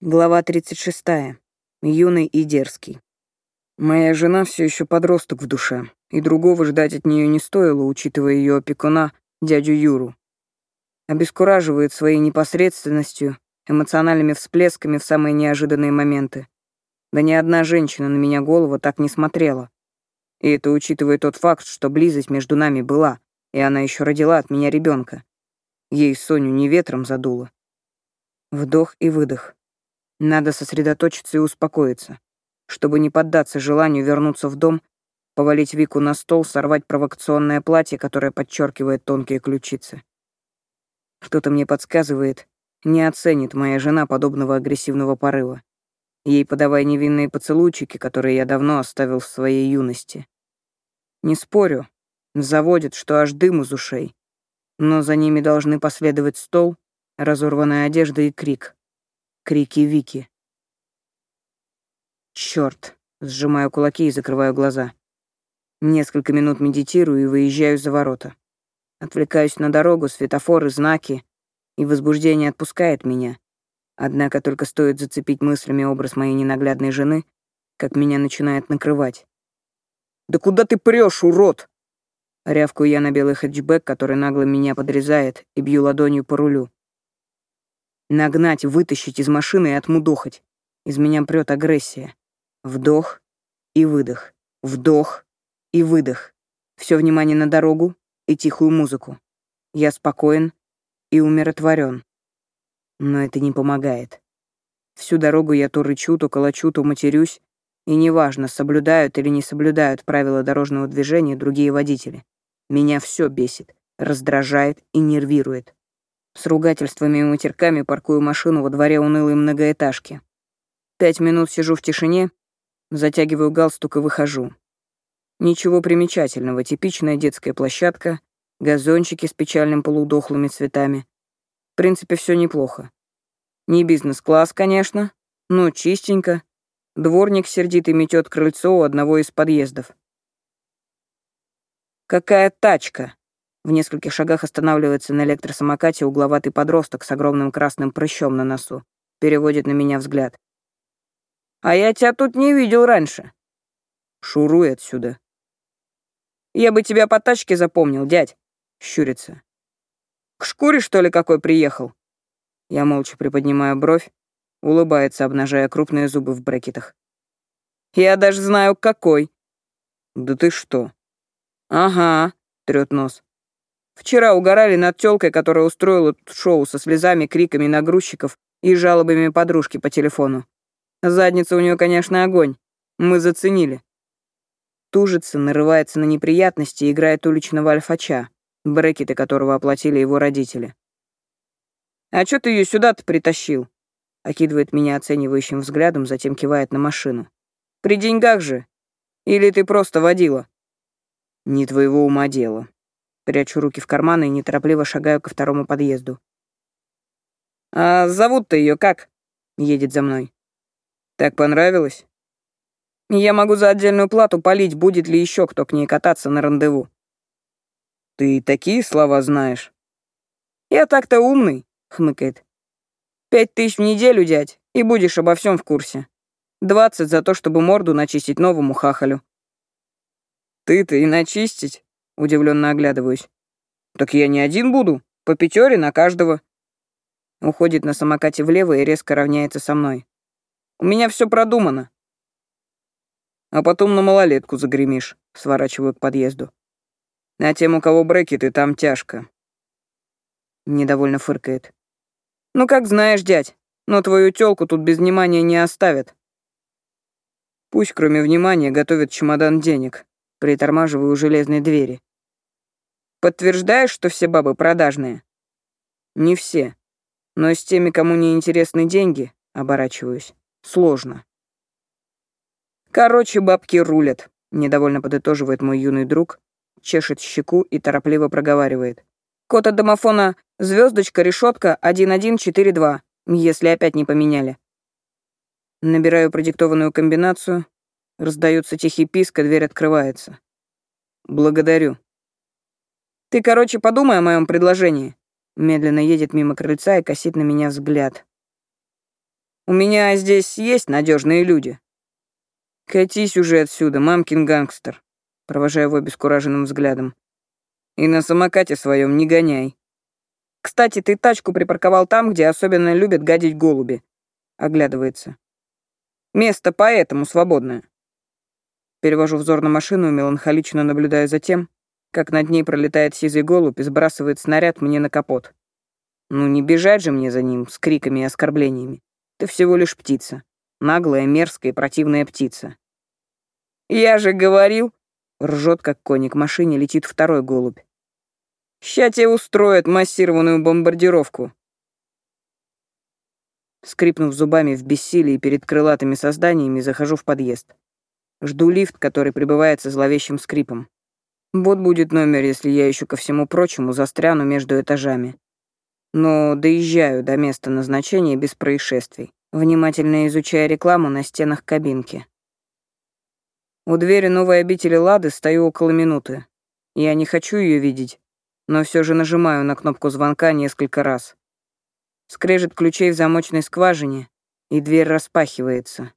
Глава 36. Юный и дерзкий. Моя жена все еще подросток в душе, и другого ждать от нее не стоило, учитывая ее опекуна, дядю Юру. Обескураживает своей непосредственностью, эмоциональными всплесками в самые неожиданные моменты. Да ни одна женщина на меня голову так не смотрела. И это учитывая тот факт, что близость между нами была, и она еще родила от меня ребенка. Ей Соню не ветром задуло. Вдох и выдох. Надо сосредоточиться и успокоиться, чтобы не поддаться желанию вернуться в дом, повалить Вику на стол, сорвать провокационное платье, которое подчеркивает тонкие ключицы. Кто-то мне подсказывает, не оценит моя жена подобного агрессивного порыва. Ей подавай невинные поцелуйчики, которые я давно оставил в своей юности. Не спорю, заводит, что аж дым из ушей. Но за ними должны последовать стол, разорванная одежда и крик крики Вики. Черт! Сжимаю кулаки и закрываю глаза. Несколько минут медитирую и выезжаю за ворота. Отвлекаюсь на дорогу, светофоры, знаки, и возбуждение отпускает меня. Однако только стоит зацепить мыслями образ моей ненаглядной жены, как меня начинает накрывать. «Да куда ты прешь, урод?» Рявкую я на белый хэтчбэк, который нагло меня подрезает, и бью ладонью по рулю. Нагнать, вытащить из машины и отмудохать. Из меня прет агрессия. Вдох и выдох. Вдох и выдох. Все внимание на дорогу и тихую музыку. Я спокоен и умиротворен. Но это не помогает. Всю дорогу я то рычу, то колочу, то матерюсь, и неважно, соблюдают или не соблюдают правила дорожного движения другие водители. Меня все бесит, раздражает и нервирует. С ругательствами и матерками паркую машину во дворе унылой многоэтажки. Пять минут сижу в тишине, затягиваю галстук и выхожу. Ничего примечательного, типичная детская площадка, газончики с печальным полудохлыми цветами. В принципе, все неплохо. Не бизнес-класс, конечно, но чистенько. Дворник сердитый метет крыльцо у одного из подъездов. «Какая тачка!» В нескольких шагах останавливается на электросамокате угловатый подросток с огромным красным прыщом на носу. Переводит на меня взгляд. «А я тебя тут не видел раньше». «Шуруй отсюда». «Я бы тебя по тачке запомнил, дядь», — щурится. «К шкуре, что ли, какой приехал?» Я молча приподнимаю бровь, улыбается, обнажая крупные зубы в брекетах. «Я даже знаю, какой». «Да ты что?» «Ага», — трёт нос. Вчера угорали над тёлкой, которая устроила шоу со слезами, криками нагрузчиков и жалобами подружки по телефону. Задница у неё, конечно, огонь. Мы заценили. Тужится, нарывается на неприятности и играет уличного альфача, брекеты которого оплатили его родители. «А чё ты её сюда-то притащил?» Окидывает меня оценивающим взглядом, затем кивает на машину. «При деньгах же? Или ты просто водила?» «Не твоего ума дело», Прячу руки в карманы и неторопливо шагаю ко второму подъезду. «А зовут-то ее как?» — едет за мной. «Так понравилось?» «Я могу за отдельную плату полить, будет ли еще кто к ней кататься на рандеву». «Ты такие слова знаешь?» «Я так-то умный», — хмыкает. «Пять тысяч в неделю, дядь, и будешь обо всем в курсе. Двадцать за то, чтобы морду начистить новому хахалю». «Ты-то и начистить?» Удивленно оглядываюсь. «Так я не один буду. По пятере на каждого». Уходит на самокате влево и резко равняется со мной. «У меня все продумано». «А потом на малолетку загремишь», — сворачиваю к подъезду. «А тем, у кого брекеты, там тяжко». Недовольно фыркает. «Ну, как знаешь, дядь, но твою тёлку тут без внимания не оставят». Пусть, кроме внимания, готовит чемодан денег. Притормаживаю у железной двери. Подтверждаешь, что все бабы продажные? Не все. Но с теми, кому не интересны деньги, оборачиваюсь, сложно. Короче, бабки рулят, недовольно подытоживает мой юный друг, чешет щеку и торопливо проговаривает. Код от домофона звездочка, решетка 1142, если опять не поменяли. Набираю продиктованную комбинацию, раздается тихий писк, и дверь открывается. Благодарю. Ты, короче, подумай о моем предложении. Медленно едет мимо крыльца и косит на меня взгляд. У меня здесь есть надежные люди. Катись уже отсюда, мамкин гангстер, провожая его бескураженным взглядом. И на самокате своем не гоняй. Кстати, ты тачку припарковал там, где особенно любят гадить голуби. Оглядывается. Место поэтому свободное. Перевожу взор на машину и меланхолично наблюдаю за тем, как над ней пролетает сизый голубь и сбрасывает снаряд мне на капот. Ну не бежать же мне за ним с криками и оскорблениями. Ты всего лишь птица. Наглая, мерзкая противная птица. «Я же говорил!» Ржет, как коник к машине летит второй голубь. «Ща тебе устроят массированную бомбардировку!» Скрипнув зубами в бессилии перед крылатыми созданиями, захожу в подъезд. Жду лифт, который прибывает со зловещим скрипом. Вот будет номер, если я еще ко всему прочему застряну между этажами. Но доезжаю до места назначения без происшествий, внимательно изучая рекламу на стенах кабинки. У двери новой обители Лады стою около минуты. Я не хочу ее видеть, но все же нажимаю на кнопку звонка несколько раз. Скрежет ключей в замочной скважине, и дверь распахивается.